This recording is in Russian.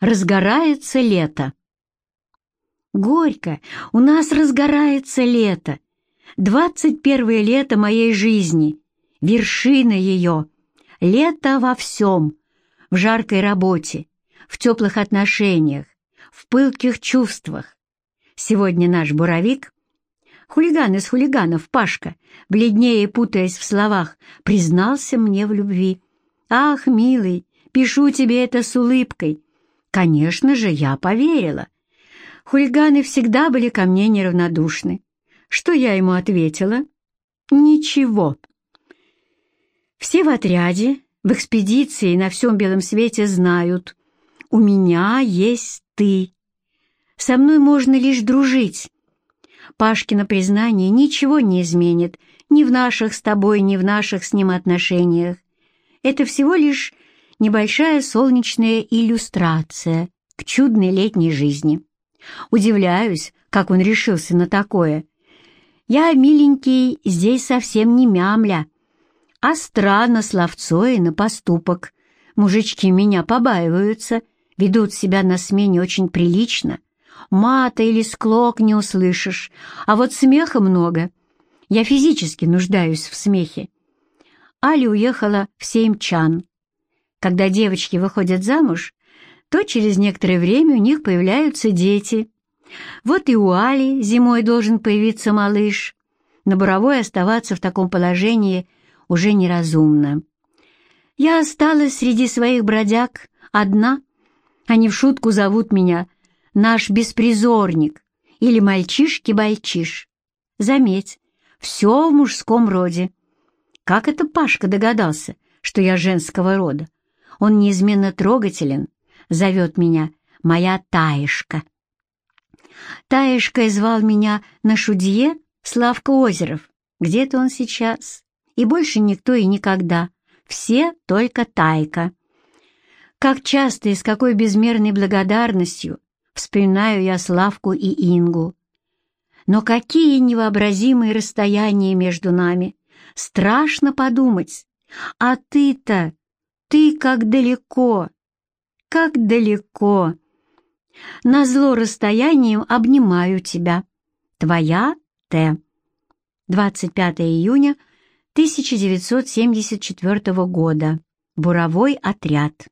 Разгорается лето. Горько, у нас разгорается лето. Двадцать первое лето моей жизни, вершина ее. Лето во всем, в жаркой работе, в теплых отношениях, в пылких чувствах. Сегодня наш буровик, хулиган из хулиганов, Пашка, бледнее путаясь в словах, признался мне в любви. «Ах, милый, пишу тебе это с улыбкой». Конечно же, я поверила. Хулиганы всегда были ко мне неравнодушны. Что я ему ответила? Ничего. Все в отряде, в экспедиции на всем белом свете знают. У меня есть ты. Со мной можно лишь дружить. Пашкино признание ничего не изменит ни в наших с тобой, ни в наших с ним отношениях. Это всего лишь небольшая солнечная иллюстрация к чудной летней жизни. Удивляюсь, как он решился на такое. Я, миленький, здесь совсем не мямля, а странно словцо и на поступок. Мужички меня побаиваются, ведут себя на смене очень прилично. Мата или склок не услышишь, а вот смеха много. Я физически нуждаюсь в смехе. Аля уехала в Сеймчан. Когда девочки выходят замуж, то через некоторое время у них появляются дети. Вот и у Али зимой должен появиться малыш. На Буровой оставаться в таком положении уже неразумно. Я осталась среди своих бродяг одна. Они в шутку зовут меня «наш беспризорник» или «мальчишки-бальчиш». Заметь, все в мужском роде. Как это Пашка догадался, что я женского рода? Он неизменно трогателен, зовет меня «моя Таешка». Таешкой звал меня на шудье Славка Озеров. Где-то он сейчас. И больше никто и никогда. Все только Тайка. Как часто и с какой безмерной благодарностью вспоминаю я Славку и Ингу. Но какие невообразимые расстояния между нами. Страшно подумать. А ты-то, ты как далеко, как далеко. Назло расстоянием обнимаю тебя. Твоя Т. 25 июня 1974 года. Буровой отряд.